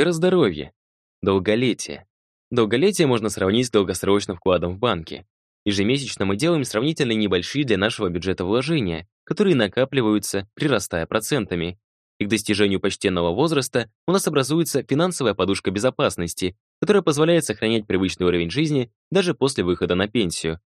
Сфера здоровья. Долголетие. Долголетие можно сравнить с долгосрочным вкладом в банке. Ежемесячно мы делаем сравнительно небольшие для нашего бюджета вложения, которые накапливаются, прирастая процентами. И к достижению почтенного возраста у нас образуется финансовая подушка безопасности, которая позволяет сохранять привычный уровень жизни даже после выхода на пенсию.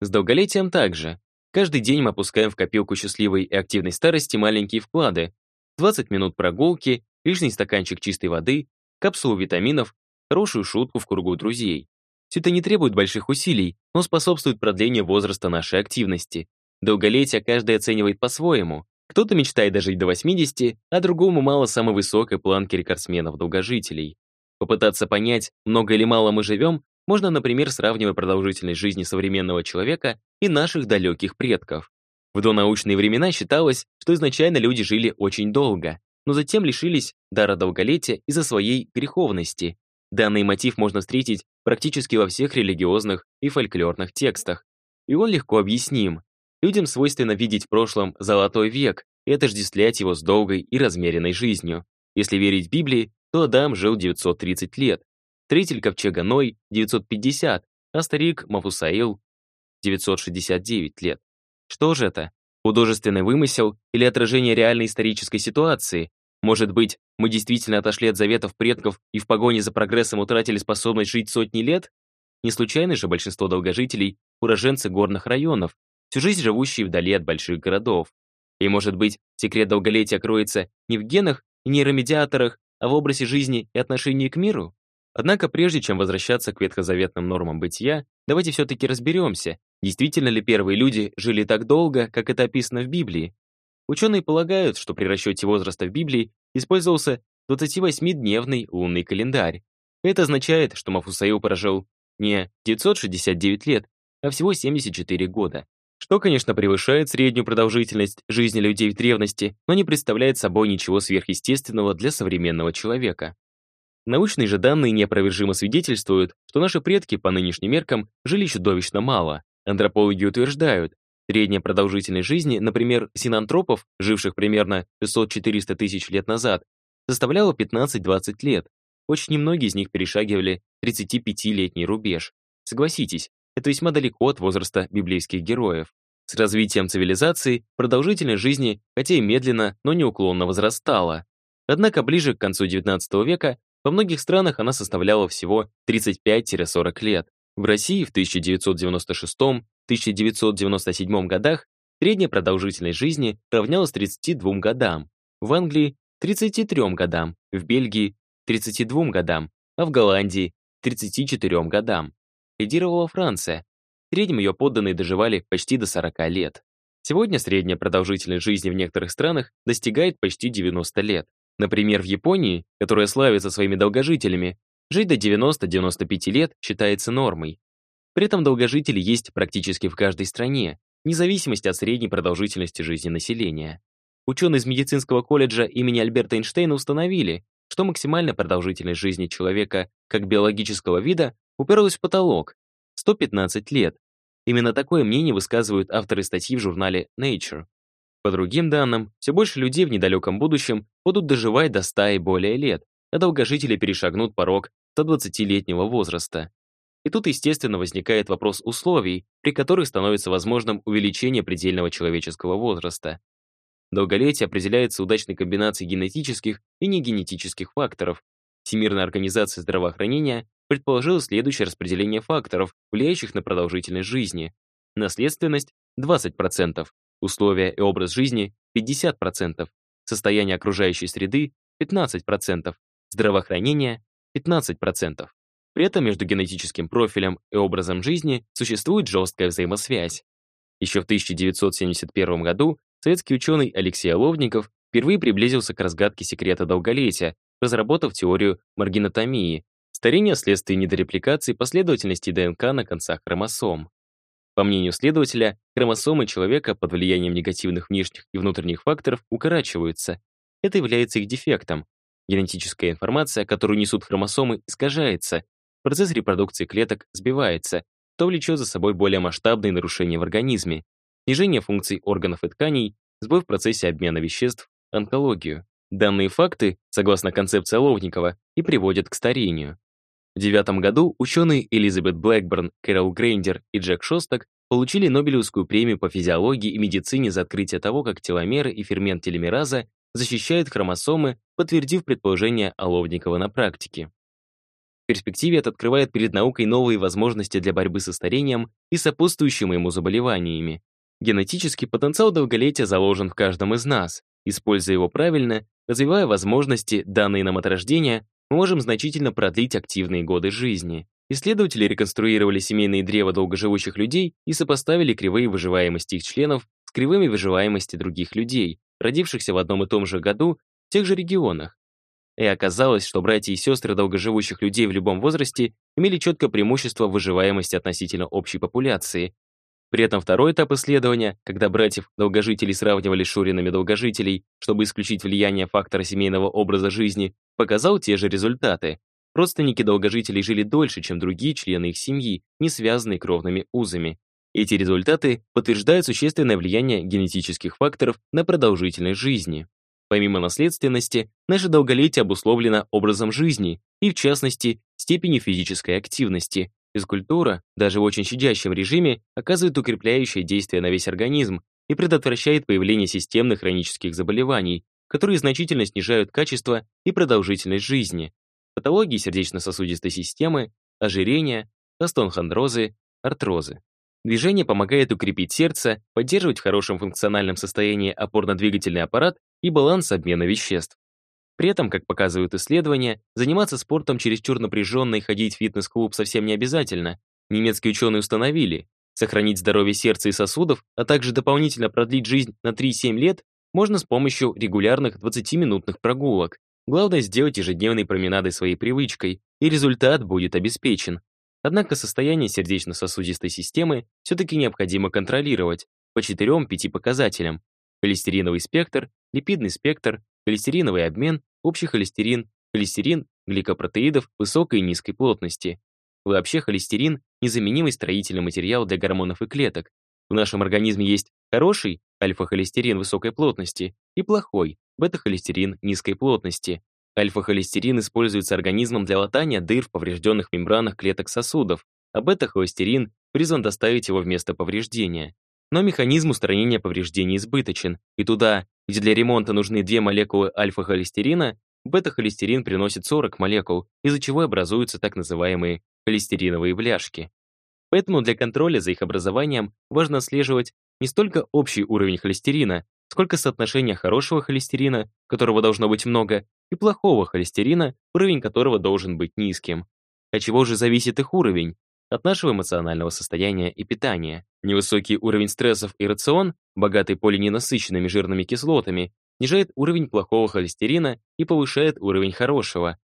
С долголетием также. Каждый день мы опускаем в копилку счастливой и активной старости маленькие вклады. 20 минут прогулки, лишний стаканчик чистой воды, капсулу витаминов, хорошую шутку в кругу друзей. Все это не требует больших усилий, но способствует продлению возраста нашей активности. Долголетие каждый оценивает по-своему. Кто-то мечтает дожить до 80, а другому мало самой высокой планки рекордсменов-долгожителей. Попытаться понять, много или мало мы живем, можно, например, сравнивая продолжительность жизни современного человека и наших далеких предков. В донаучные времена считалось, что изначально люди жили очень долго, но затем лишились дара долголетия из-за своей греховности. Данный мотив можно встретить практически во всех религиозных и фольклорных текстах. И он легко объясним. Людям свойственно видеть в прошлом золотой век и отождествлять его с долгой и размеренной жизнью. Если верить Библии, то Адам жил 930 лет, строитель ковчега Ной — 950, а старик Мафусаил — 969 лет. Что же это? Художественный вымысел или отражение реальной исторической ситуации? Может быть, мы действительно отошли от заветов предков и в погоне за прогрессом утратили способность жить сотни лет? Не случайно же большинство долгожителей – уроженцы горных районов, всю жизнь живущие вдали от больших городов. И, может быть, секрет долголетия кроется не в генах и нейромедиаторах, а в образе жизни и отношении к миру? Однако, прежде чем возвращаться к ветхозаветным нормам бытия, давайте все-таки разберемся, действительно ли первые люди жили так долго, как это описано в Библии, Ученые полагают, что при расчете возраста в Библии использовался 28-дневный лунный календарь. Это означает, что Мафусаил прожил не 969 лет, а всего 74 года, что, конечно, превышает среднюю продолжительность жизни людей в древности, но не представляет собой ничего сверхъестественного для современного человека. Научные же данные неопровержимо свидетельствуют, что наши предки по нынешним меркам жили чудовищно мало. Антропологи утверждают, Средняя продолжительность жизни, например, синантропов, живших примерно 600-400 тысяч лет назад, составляла 15-20 лет. Очень немногие из них перешагивали 35-летний рубеж. Согласитесь, это весьма далеко от возраста библейских героев. С развитием цивилизации продолжительность жизни, хотя и медленно, но неуклонно возрастала. Однако ближе к концу XIX века во многих странах она составляла всего 35-40 лет. В России в 1996 1997 годах средняя продолжительность жизни равнялась 32 годам, в Англии — 33 годам, в Бельгии — 32 годам, а в Голландии — 34 годам. Лидировала Франция. В среднем ее подданные доживали почти до 40 лет. Сегодня средняя продолжительность жизни в некоторых странах достигает почти 90 лет. Например, в Японии, которая славится своими долгожителями, жить до 90-95 лет считается нормой. При этом долгожители есть практически в каждой стране, вне зависимости от средней продолжительности жизни населения. Ученые из медицинского колледжа имени Альберта Эйнштейна установили, что максимальная продолжительность жизни человека как биологического вида уперлась в потолок — 115 лет. Именно такое мнение высказывают авторы статьи в журнале Nature. По другим данным, все больше людей в недалеком будущем будут доживать до 100 и более лет, а долгожители перешагнут порог 120-летнего возраста. И тут, естественно, возникает вопрос условий, при которых становится возможным увеличение предельного человеческого возраста. Долголетие определяется удачной комбинацией генетических и негенетических факторов. Всемирная организация здравоохранения предположила следующее распределение факторов, влияющих на продолжительность жизни. Наследственность – 20%, условия и образ жизни – 50%, состояние окружающей среды – 15%, здравоохранение – 15%. При этом между генетическим профилем и образом жизни существует жесткая взаимосвязь. Еще в 1971 году советский ученый Алексей Оловников впервые приблизился к разгадке секрета долголетия, разработав теорию маргинотомии, старение вследствие недорепликации последовательности ДНК на концах хромосом. По мнению следователя, хромосомы человека под влиянием негативных внешних и внутренних факторов укорачиваются. Это является их дефектом. Генетическая информация, которую несут хромосомы, искажается, процесс репродукции клеток сбивается, то влечет за собой более масштабные нарушения в организме, снижение функций органов и тканей, сбой в процессе обмена веществ, онкологию. Данные факты, согласно концепции Ловникова, и приводят к старению. В девятом году ученые Элизабет Блэкборн, Кэрол Грейдер и Джек Шостак получили Нобелевскую премию по физиологии и медицине за открытие того, как теломеры и фермент теломераза защищают хромосомы, подтвердив предположение Оловникова на практике. В перспективе это открывает перед наукой новые возможности для борьбы со старением и сопутствующими ему заболеваниями. Генетический потенциал долголетия заложен в каждом из нас. Используя его правильно, развивая возможности, данные нам от рождения, мы можем значительно продлить активные годы жизни. Исследователи реконструировали семейные древа долгоживущих людей и сопоставили кривые выживаемости их членов с кривыми выживаемости других людей, родившихся в одном и том же году тех же регионах. И оказалось, что братья и сестры долгоживущих людей в любом возрасте имели четкое преимущество выживаемости относительно общей популяции. При этом второй этап исследования, когда братьев-долгожителей сравнивали с шуринами долгожителей, чтобы исключить влияние фактора семейного образа жизни, показал те же результаты. Родственники долгожителей жили дольше, чем другие члены их семьи, не связанные кровными узами. Эти результаты подтверждают существенное влияние генетических факторов на продолжительность жизни. Помимо наследственности, наше долголетие обусловлено образом жизни и, в частности, степенью физической активности. Физкультура, даже в очень щадящем режиме, оказывает укрепляющее действие на весь организм и предотвращает появление системных хронических заболеваний, которые значительно снижают качество и продолжительность жизни. Патологии сердечно-сосудистой системы, ожирения, остеохондрозы, артрозы. Движение помогает укрепить сердце, поддерживать в хорошем функциональном состоянии опорно-двигательный аппарат и баланс обмена веществ. При этом, как показывают исследования, заниматься спортом чересчур напряженно и ходить в фитнес-клуб совсем не обязательно. Немецкие ученые установили, сохранить здоровье сердца и сосудов, а также дополнительно продлить жизнь на 3-7 лет можно с помощью регулярных 20-минутных прогулок. Главное сделать ежедневные променады своей привычкой, и результат будет обеспечен. Однако состояние сердечно-сосудистой системы все-таки необходимо контролировать по 4-5 показателям. Холестериновый спектр, липидный спектр, холестериновый обмен, общий холестерин, холестерин, гликопротеидов высокой и низкой плотности. Вообще холестерин – незаменимый строительный материал для гормонов и клеток. В нашем организме есть хороший альфа-холестерин высокой плотности и плохой бета-холестерин низкой плотности. Альфа-холестерин используется организмом для латания дыр в поврежденных мембранах клеток сосудов, а бета-холестерин призван доставить его в место повреждения. Но механизм устранения повреждений избыточен, и туда, где для ремонта нужны две молекулы альфа-холестерина, бета-холестерин приносит 40 молекул, из-за чего образуются так называемые холестериновые бляшки. Поэтому для контроля за их образованием важно отслеживать не столько общий уровень холестерина, сколько соотношение хорошего холестерина, которого должно быть много, и плохого холестерина, уровень которого должен быть низким. От чего же зависит их уровень? От нашего эмоционального состояния и питания. Невысокий уровень стрессов и рацион, богатый полиненасыщенными жирными кислотами, снижает уровень плохого холестерина и повышает уровень хорошего.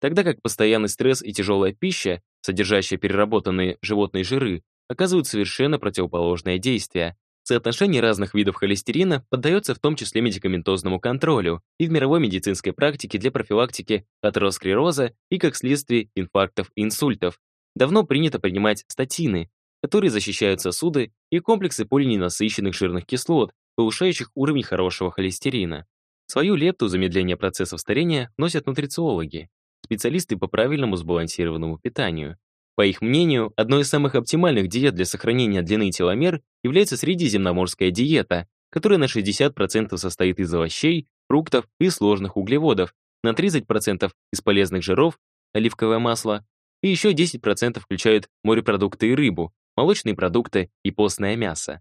Тогда как постоянный стресс и тяжелая пища, содержащая переработанные животные жиры, оказывают совершенно противоположное действие. Соотношение разных видов холестерина поддается в том числе медикаментозному контролю и в мировой медицинской практике для профилактики атеросклероза и, как следствие, инфарктов и инсультов. Давно принято принимать статины, которые защищают сосуды и комплексы полиненасыщенных жирных кислот, повышающих уровень хорошего холестерина. Свою лепту замедления процессов старения носят нутрициологи, специалисты по правильному сбалансированному питанию. По их мнению, одной из самых оптимальных диет для сохранения длины теломер является средиземноморская диета, которая на 60% состоит из овощей, фруктов и сложных углеводов, на 30% из полезных жиров, оливковое масло, и еще 10% включают морепродукты и рыбу, молочные продукты и постное мясо.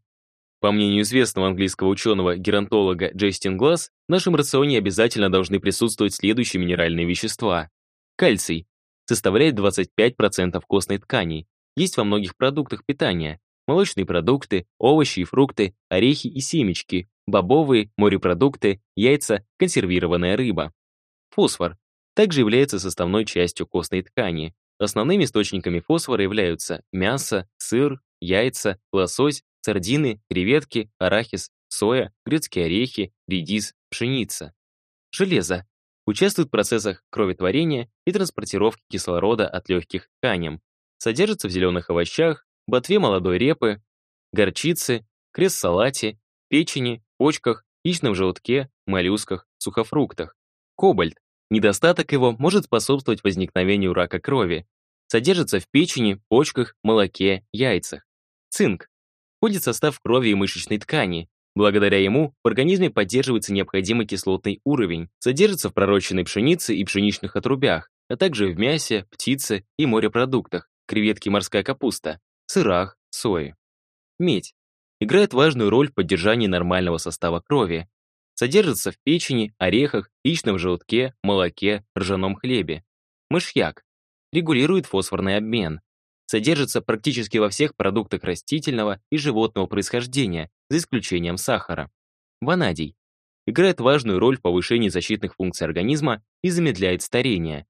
По мнению известного английского ученого-геронтолога Джестин Гласс, в нашем рационе обязательно должны присутствовать следующие минеральные вещества. Кальций составляет 25% костной ткани, есть во многих продуктах питания, молочные продукты, овощи и фрукты, орехи и семечки, бобовые, морепродукты, яйца, консервированная рыба. Фосфор также является составной частью костной ткани. Основными источниками фосфора являются мясо, сыр, яйца, лосось, сардины, креветки, арахис, соя, грецкие орехи, редис, пшеница. Железо участвует в процессах кроветворения и транспортировки кислорода от легких тканям. Содержится в зеленых овощах, ботве молодой репы, горчице, крест-салате, печени, почках, яичном желтке, моллюсках, сухофруктах. Кобальт Недостаток его может способствовать возникновению рака крови. Содержится в печени, почках, молоке, яйцах. Цинк. Входит в состав крови и мышечной ткани. Благодаря ему в организме поддерживается необходимый кислотный уровень, содержится в пророщенной пшенице и пшеничных отрубях, а также в мясе, птице и морепродуктах, креветки морская капуста, сырах, сои. Медь. Играет важную роль в поддержании нормального состава крови. Содержится в печени, орехах, яичном желтке, молоке, ржаном хлебе. Мышьяк. Регулирует фосфорный обмен. Содержится практически во всех продуктах растительного и животного происхождения, за исключением сахара. Ванадий. Играет важную роль в повышении защитных функций организма и замедляет старение.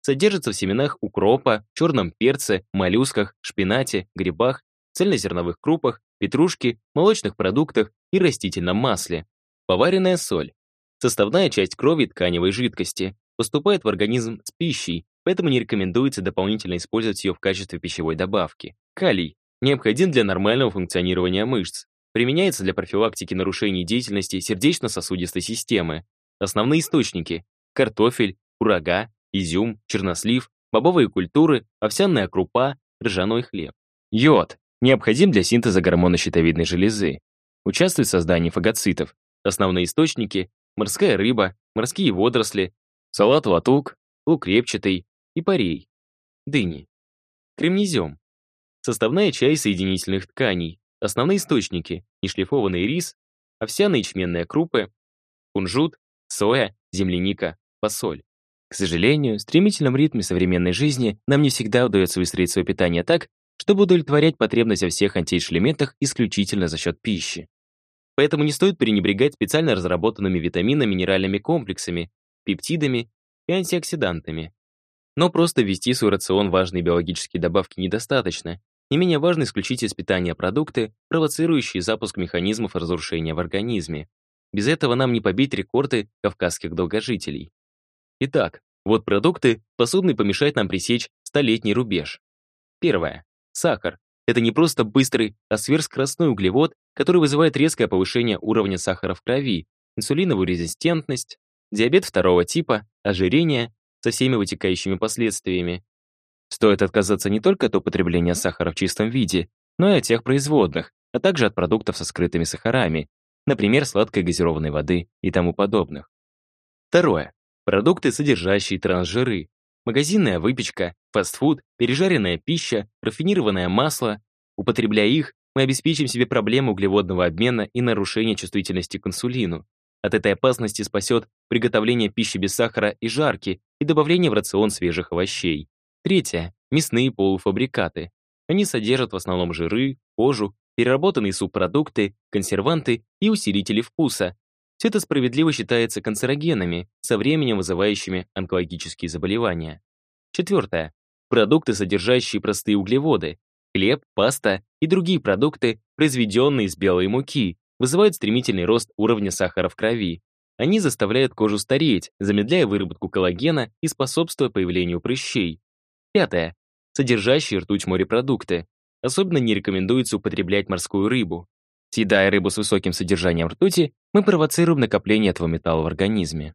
Содержится в семенах укропа, черном перце, моллюсках, шпинате, грибах, цельнозерновых крупах, петрушке, молочных продуктах и растительном масле. Поваренная соль. Составная часть крови и тканевой жидкости. Поступает в организм с пищей, поэтому не рекомендуется дополнительно использовать ее в качестве пищевой добавки. Калий. Необходим для нормального функционирования мышц. Применяется для профилактики нарушений деятельности сердечно-сосудистой системы. Основные источники – картофель, курага, изюм, чернослив, бобовые культуры, овсяная крупа, ржаной хлеб. Йод. Необходим для синтеза гормона щитовидной железы. Участвует в создании фагоцитов. Основные источники – морская рыба, морские водоросли, салат-латук, лук репчатый и парей. Дыни. Кремнезем. Составная часть соединительных тканей. Основные источники – нешлифованный рис, овсяные ячменные крупы, кунжут, соя, земляника, фасоль. К сожалению, в стремительном ритме современной жизни нам не всегда удается выстроить свое питание так, чтобы удовлетворять потребность во всех антиэшлементах исключительно за счет пищи. Поэтому не стоит пренебрегать специально разработанными витаминно-минеральными комплексами, пептидами и антиоксидантами. Но просто ввести в свой рацион важные биологические добавки недостаточно. Не менее важно исключить из питания продукты, провоцирующие запуск механизмов разрушения в организме. Без этого нам не побить рекорды кавказских долгожителей. Итак, вот продукты, способные помешать нам пресечь столетний рубеж. Первое. Сахар. Это не просто быстрый, а сверхскоростной углевод, который вызывает резкое повышение уровня сахара в крови, инсулиновую резистентность, диабет второго типа, ожирение со всеми вытекающими последствиями. Стоит отказаться не только от употребления сахара в чистом виде, но и от тех производных, а также от продуктов со скрытыми сахарами, например, сладкой газированной воды и тому подобных. Второе. Продукты, содержащие трансжиры. Магазинная выпечка, фастфуд, пережаренная пища, рафинированное масло. Употребляя их, мы обеспечим себе проблему углеводного обмена и нарушение чувствительности к инсулину. От этой опасности спасет приготовление пищи без сахара и жарки и добавление в рацион свежих овощей. Третье. Мясные полуфабрикаты. Они содержат в основном жиры, кожу, переработанные субпродукты, консерванты и усилители вкуса, все это справедливо считается канцерогенами, со временем вызывающими онкологические заболевания. Четвертое. Продукты, содержащие простые углеводы, хлеб, паста и другие продукты, произведенные из белой муки, вызывают стремительный рост уровня сахара в крови. Они заставляют кожу стареть, замедляя выработку коллагена и способствуя появлению прыщей. Пятое. Содержащие ртуть морепродукты. Особенно не рекомендуется употреблять морскую рыбу. Съедая рыбу с высоким содержанием ртути, мы провоцируем накопление этого металла в организме.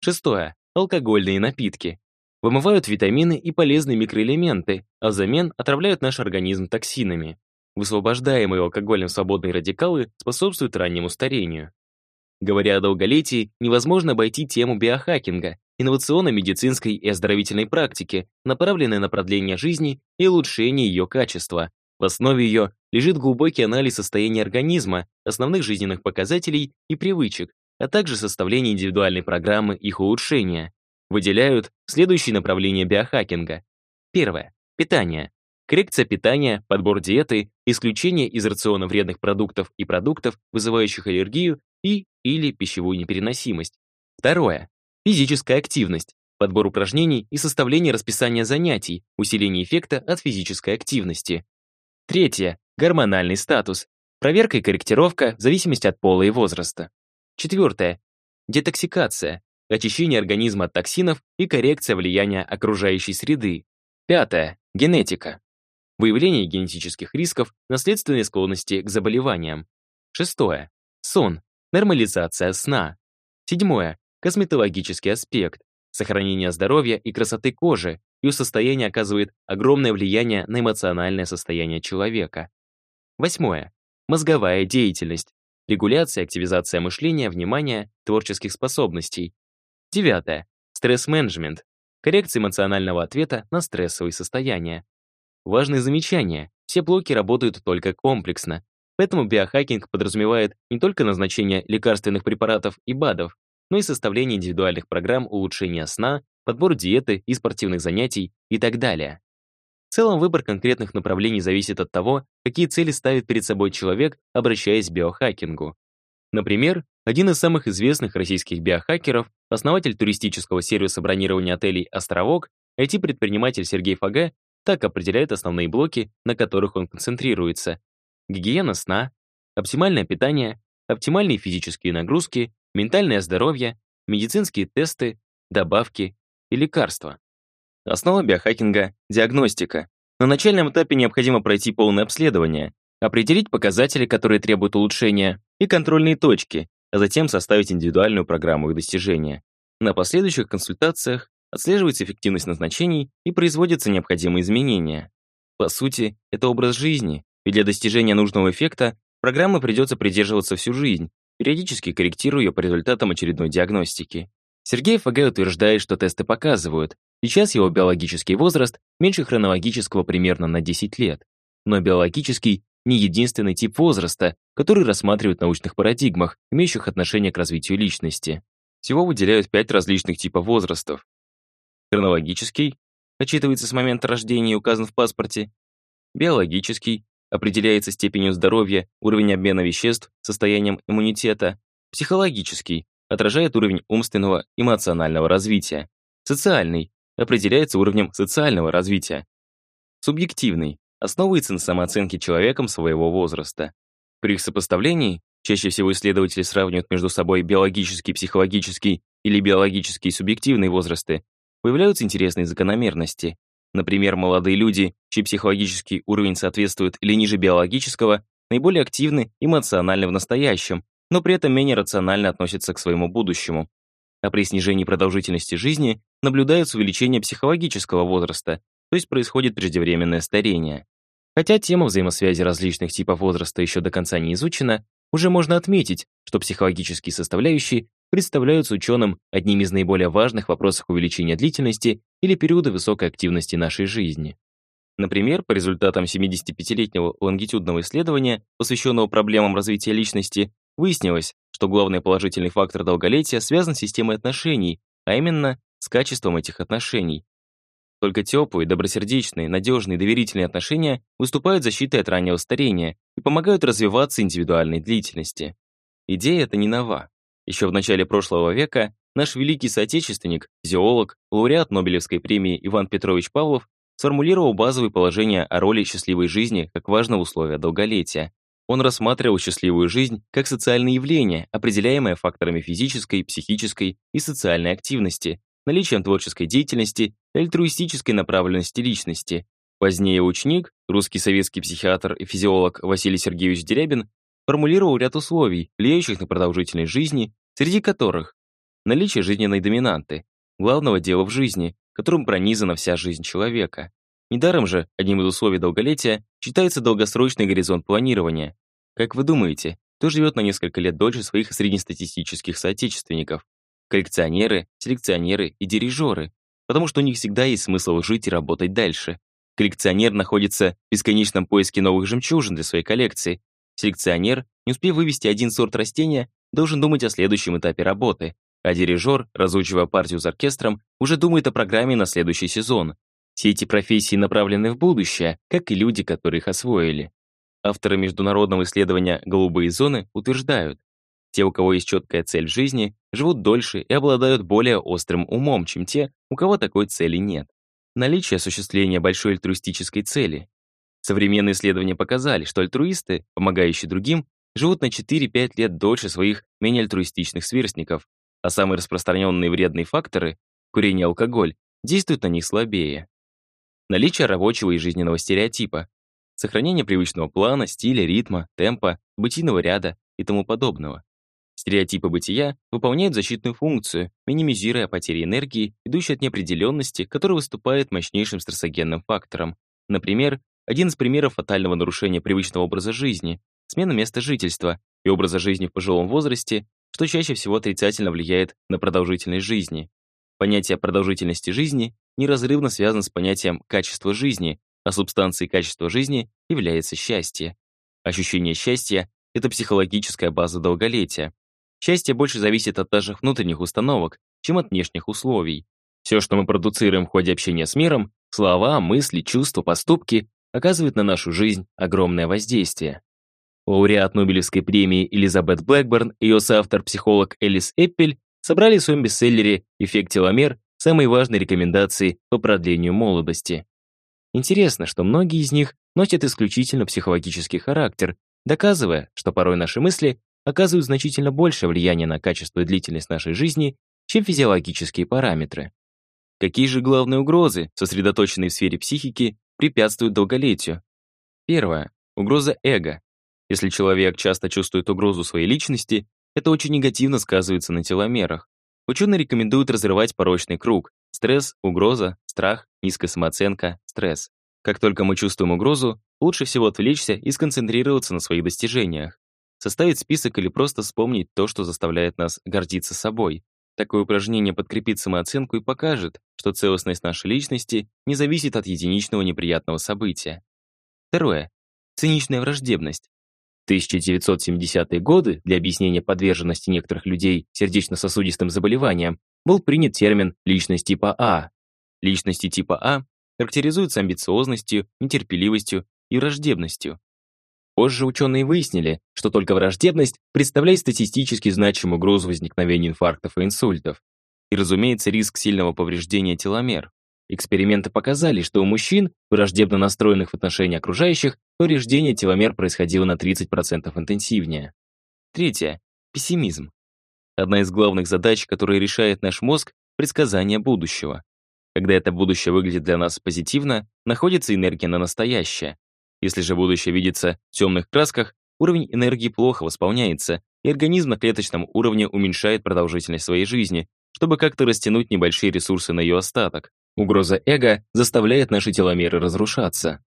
Шестое. Алкогольные напитки. Вымывают витамины и полезные микроэлементы, а взамен отравляют наш организм токсинами. Высвобождаемые алкоголем свободные радикалы способствуют раннему старению. Говоря о долголетии, невозможно обойти тему биохакинга, инновационно-медицинской и оздоровительной практики, направленной на продление жизни и улучшение ее качества, в основе ее лежит глубокий анализ состояния организма, основных жизненных показателей и привычек, а также составление индивидуальной программы их улучшения. Выделяют следующие направления биохакинга. Первое. Питание. Коррекция питания, подбор диеты, исключение из рациона вредных продуктов и продуктов, вызывающих аллергию и или пищевую непереносимость. Второе. Физическая активность. Подбор упражнений и составление расписания занятий, усиление эффекта от физической активности. Третье. Гормональный статус. Проверка и корректировка в зависимости от пола и возраста. Четвертое. Детоксикация. Очищение организма от токсинов и коррекция влияния окружающей среды. Пятое. Генетика. Выявление генетических рисков, наследственные склонности к заболеваниям. Шестое. Сон. Нормализация сна. Седьмое. Косметологический аспект. Сохранение здоровья и красоты кожи, ее состояние оказывает огромное влияние на эмоциональное состояние человека. Восьмое. Мозговая деятельность. Регуляция, активизация мышления, внимания, творческих способностей. Девятое. Стресс-менеджмент. Коррекция эмоционального ответа на стрессовые состояния. Важное замечание. Все блоки работают только комплексно. Поэтому биохакинг подразумевает не только назначение лекарственных препаратов и БАДов, но и составление индивидуальных программ улучшения сна, подбор диеты и спортивных занятий и так далее. В целом выбор конкретных направлений зависит от того, какие цели ставит перед собой человек, обращаясь к биохакингу. Например, один из самых известных российских биохакеров, основатель туристического сервиса бронирования отелей «Островок», IT-предприниматель Сергей Фага, так определяет основные блоки, на которых он концентрируется. Гигиена сна, оптимальное питание, оптимальные физические нагрузки, ментальное здоровье, медицинские тесты, добавки и лекарства. Основа биохакинга — диагностика. На начальном этапе необходимо пройти полное обследование, определить показатели, которые требуют улучшения, и контрольные точки, а затем составить индивидуальную программу их достижения. На последующих консультациях отслеживается эффективность назначений и производятся необходимые изменения. По сути, это образ жизни, и для достижения нужного эффекта программы придется придерживаться всю жизнь, периодически корректируя ее по результатам очередной диагностики. Сергей ФГ утверждает, что тесты показывают, сейчас его биологический возраст меньше хронологического примерно на 10 лет. Но биологический не единственный тип возраста, который рассматривают в научных парадигмах, имеющих отношение к развитию личности. Всего выделяют пять различных типов возрастов. Хронологический отчитывается с момента рождения и указан в паспорте. Биологический определяется степенью здоровья, уровень обмена веществ, состоянием иммунитета. Психологический отражает уровень умственного, эмоционального развития. Социальный определяется уровнем социального развития. Субъективный основывается на самооценке человеком своего возраста. При их сопоставлении чаще всего исследователи сравнивают между собой биологический, психологический или биологический субъективные возрасты. Появляются интересные закономерности. Например, молодые люди, чей психологический уровень соответствует или ниже биологического, наиболее активны эмоционально в настоящем, но при этом менее рационально относятся к своему будущему. А при снижении продолжительности жизни наблюдается увеличение психологического возраста, то есть происходит преждевременное старение. Хотя тема взаимосвязи различных типов возраста еще до конца не изучена, уже можно отметить, что психологические составляющие представляются ученым одним из наиболее важных вопросов увеличения длительности или периода высокой активности нашей жизни. Например, по результатам 75-летнего лонгитюдного исследования, посвященного проблемам развития личности, выяснилось, что главный положительный фактор долголетия связан с системой отношений, а именно с качеством этих отношений. Только теплые, добросердечные, надежные, доверительные отношения выступают защитой от раннего старения и помогают развиваться индивидуальной длительности. Идея эта не нова. Еще в начале прошлого века наш великий соотечественник, зоолог, лауреат Нобелевской премии Иван Петрович Павлов сформулировал базовые положения о роли счастливой жизни как важного условия долголетия. Он рассматривал счастливую жизнь как социальное явление, определяемое факторами физической, психической и социальной активности, наличием творческой деятельности и альтруистической направленности личности. Позднее ученик, русский советский психиатр и физиолог Василий Сергеевич Дерябин, формулировал ряд условий, влияющих на продолжительность жизни, среди которых наличие жизненной доминанты, главного дела в жизни, которым пронизана вся жизнь человека. Недаром же одним из условий долголетия считается долгосрочный горизонт планирования. Как вы думаете, кто живет на несколько лет дольше своих среднестатистических соотечественников? коллекционеры, селекционеры и дирижеры, потому что у них всегда есть смысл жить и работать дальше. Коллекционер находится в бесконечном поиске новых жемчужин для своей коллекции. Селекционер, не успев вывести один сорт растения, должен думать о следующем этапе работы, а дирижер, разучивая партию с оркестром, уже думает о программе на следующий сезон. Все эти профессии направлены в будущее, как и люди, которые их освоили. Авторы международного исследования «Голубые зоны» утверждают, те, у кого есть четкая цель в жизни, живут дольше и обладают более острым умом, чем те, у кого такой цели нет. Наличие осуществления большой альтруистической цели. Современные исследования показали, что альтруисты, помогающие другим, живут на 4-5 лет дольше своих менее альтруистичных сверстников, а самые распространенные вредные факторы – курение и алкоголь – действуют на них слабее. Наличие рабочего и жизненного стереотипа, сохранение привычного плана, стиля, ритма, темпа, бытийного ряда и тому подобного. Стереотипы бытия выполняют защитную функцию, минимизируя потери энергии, идущей от неопределенности, которая выступает мощнейшим стрессогенным фактором. Например, один из примеров фатального нарушения привычного образа жизни — смена места жительства и образа жизни в пожилом возрасте, что чаще всего отрицательно влияет на продолжительность жизни. Понятие продолжительности жизни неразрывно связано с понятием качества жизни, а субстанцией качества жизни является счастье. Ощущение счастья — это психологическая база долголетия. Счастье больше зависит от наших внутренних установок, чем от внешних условий. Все, что мы продуцируем в ходе общения с миром, слова, мысли, чувства, поступки, оказывает на нашу жизнь огромное воздействие. Лауреат Нобелевской премии Элизабет Блэкборн и ее соавтор-психолог Элис Эппель собрали в своем бестселлере «Эффект теломер» самые важные рекомендации по продлению молодости. Интересно, что многие из них носят исключительно психологический характер, доказывая, что порой наши мысли оказывают значительно большее влияние на качество и длительность нашей жизни, чем физиологические параметры. Какие же главные угрозы, сосредоточенные в сфере психики, препятствуют долголетию. Первое. Угроза эго. Если человек часто чувствует угрозу своей личности, это очень негативно сказывается на теломерах. Ученые рекомендуют разрывать порочный круг. Стресс, угроза, страх, низкая самооценка, стресс. Как только мы чувствуем угрозу, лучше всего отвлечься и сконцентрироваться на своих достижениях. Составить список или просто вспомнить то, что заставляет нас гордиться собой. Такое упражнение подкрепит самооценку и покажет, что целостность нашей личности не зависит от единичного неприятного события. Второе. Циничная враждебность. В 1970-е годы для объяснения подверженности некоторых людей сердечно-сосудистым заболеваниям был принят термин «личность типа А». Личности типа А характеризуются амбициозностью, нетерпеливостью и враждебностью. Позже ученые выяснили, что только враждебность представляет статистически значимую угрозу возникновения инфарктов и инсультов. И, разумеется, риск сильного повреждения теломер. Эксперименты показали, что у мужчин, враждебно настроенных в отношении окружающих, повреждение теломер происходило на 30% интенсивнее. Третье. Пессимизм. Одна из главных задач, которые решает наш мозг — предсказание будущего. Когда это будущее выглядит для нас позитивно, находится энергия на настоящее. Если же будущее видится в темных красках, уровень энергии плохо восполняется, и организм на клеточном уровне уменьшает продолжительность своей жизни, чтобы как-то растянуть небольшие ресурсы на ее остаток. Угроза эго заставляет наши теломеры разрушаться.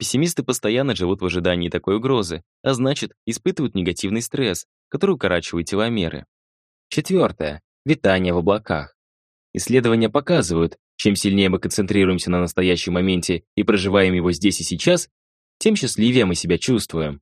Пессимисты постоянно живут в ожидании такой угрозы, а значит, испытывают негативный стресс, который укорачивает теломеры. Четвертое. Витание в облаках. Исследования показывают, чем сильнее мы концентрируемся на настоящем моменте и проживаем его здесь и сейчас, тем счастливее мы себя чувствуем.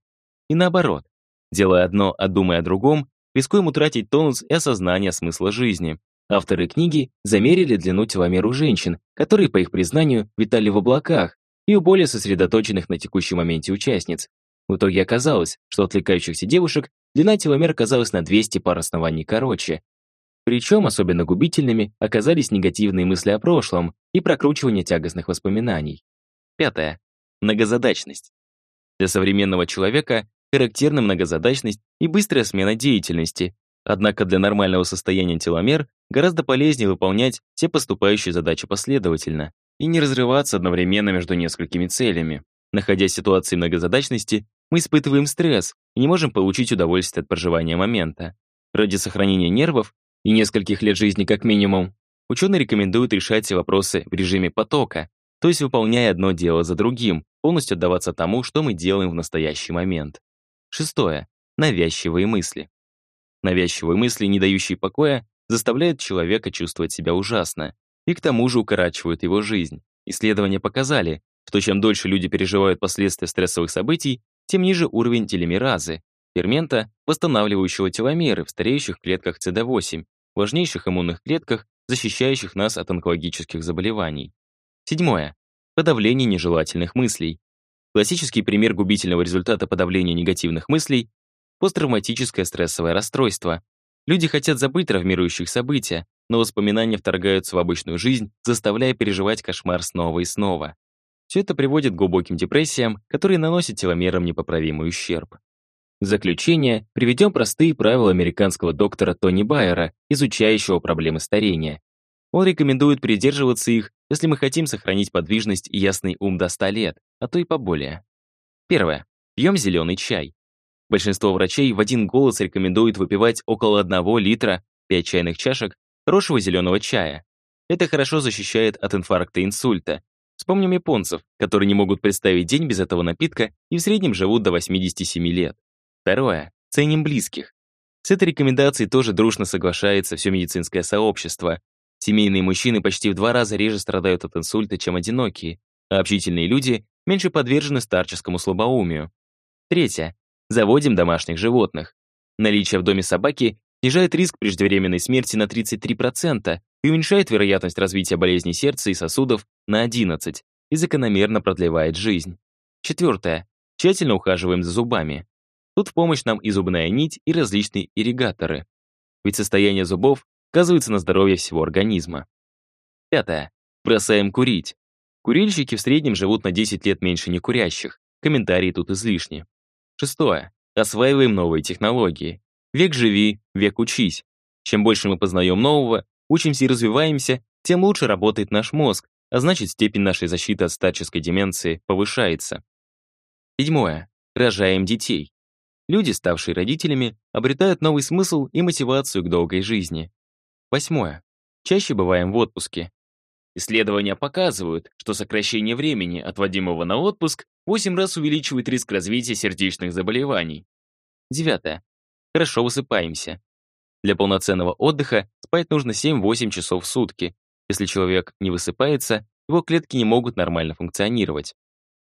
И наоборот, делая одно, а думая о другом, рискуем утратить тонус и осознание смысла жизни. Авторы книги замерили длину теломер женщин, которые, по их признанию, витали в облаках, и у более сосредоточенных на текущем моменте участниц. В итоге оказалось, что отвлекающихся девушек длина теломер оказалась на 200 пар оснований короче. Причем особенно губительными оказались негативные мысли о прошлом и прокручивание тягостных воспоминаний. Пятое. Многозадачность. Для современного человека характерна многозадачность и быстрая смена деятельности. Однако для нормального состояния теломер гораздо полезнее выполнять все поступающие задачи последовательно и не разрываться одновременно между несколькими целями. Находясь в ситуации многозадачности, мы испытываем стресс и не можем получить удовольствие от проживания момента. Ради сохранения нервов и нескольких лет жизни как минимум, ученые рекомендуют решать все вопросы в режиме потока, то есть выполняя одно дело за другим, полностью отдаваться тому, что мы делаем в настоящий момент. Шестое. Навязчивые мысли. Навязчивые мысли, не дающие покоя, заставляют человека чувствовать себя ужасно и к тому же укорачивают его жизнь. Исследования показали, что чем дольше люди переживают последствия стрессовых событий, тем ниже уровень телемеразы, фермента, восстанавливающего теломеры в стареющих клетках CD8, важнейших иммунных клетках, защищающих нас от онкологических заболеваний. Седьмое. Подавление нежелательных мыслей. Классический пример губительного результата подавления негативных мыслей – посттравматическое стрессовое расстройство. Люди хотят забыть травмирующих события, но воспоминания вторгаются в обычную жизнь, заставляя переживать кошмар снова и снова. Все это приводит к глубоким депрессиям, которые наносят теломерам непоправимый ущерб. В заключение приведем простые правила американского доктора Тони Байера, изучающего проблемы старения. Он рекомендует придерживаться их, если мы хотим сохранить подвижность и ясный ум до 100 лет, а то и поболее. Первое. Пьем зеленый чай. Большинство врачей в один голос рекомендуют выпивать около 1 литра, 5 чайных чашек, хорошего зеленого чая. Это хорошо защищает от инфаркта и инсульта. Вспомним японцев, которые не могут представить день без этого напитка и в среднем живут до 87 лет. Второе. Ценим близких. С этой рекомендацией тоже дружно соглашается все медицинское сообщество. Семейные мужчины почти в два раза реже страдают от инсульта, чем одинокие, а общительные люди меньше подвержены старческому слабоумию. Третье. Заводим домашних животных. Наличие в доме собаки снижает риск преждевременной смерти на 33% и уменьшает вероятность развития болезней сердца и сосудов на 11% и закономерно продлевает жизнь. Четвертое. Тщательно ухаживаем за зубами. Тут в помощь нам и зубная нить, и различные ирригаторы. Ведь состояние зубов сказывается на здоровье всего организма. Пятое. Бросаем курить. Курильщики в среднем живут на 10 лет меньше некурящих. Комментарии тут излишни. Шестое. Осваиваем новые технологии. Век живи, век учись. Чем больше мы познаем нового, учимся и развиваемся, тем лучше работает наш мозг, а значит, степень нашей защиты от старческой деменции повышается. Седьмое. Рожаем детей. Люди, ставшие родителями, обретают новый смысл и мотивацию к долгой жизни. Восьмое. Чаще бываем в отпуске. Исследования показывают, что сокращение времени, отводимого на отпуск, 8 раз увеличивает риск развития сердечных заболеваний. Девятое. Хорошо высыпаемся. Для полноценного отдыха спать нужно 7-8 часов в сутки. Если человек не высыпается, его клетки не могут нормально функционировать.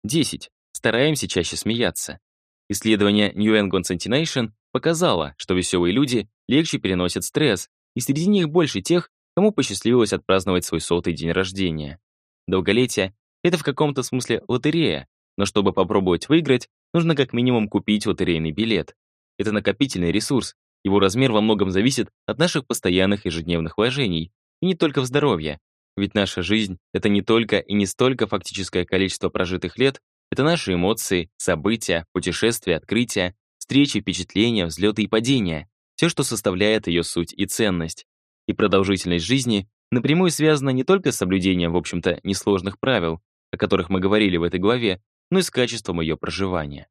10. Стараемся чаще смеяться. Исследование New England Centination показало, что веселые люди легче переносят стресс, и среди них больше тех, кому посчастливилось отпраздновать свой сотый день рождения. Долголетие — это в каком-то смысле лотерея, но чтобы попробовать выиграть, нужно как минимум купить лотерейный билет. Это накопительный ресурс, его размер во многом зависит от наших постоянных ежедневных вложений, и не только в здоровье. Ведь наша жизнь — это не только и не столько фактическое количество прожитых лет, это наши эмоции, события, путешествия, открытия, встречи, впечатления, взлеты и падения, все, что составляет ее суть и ценность и продолжительность жизни напрямую связана не только с соблюдением, в общем-то, несложных правил, о которых мы говорили в этой главе, но и с качеством ее проживания.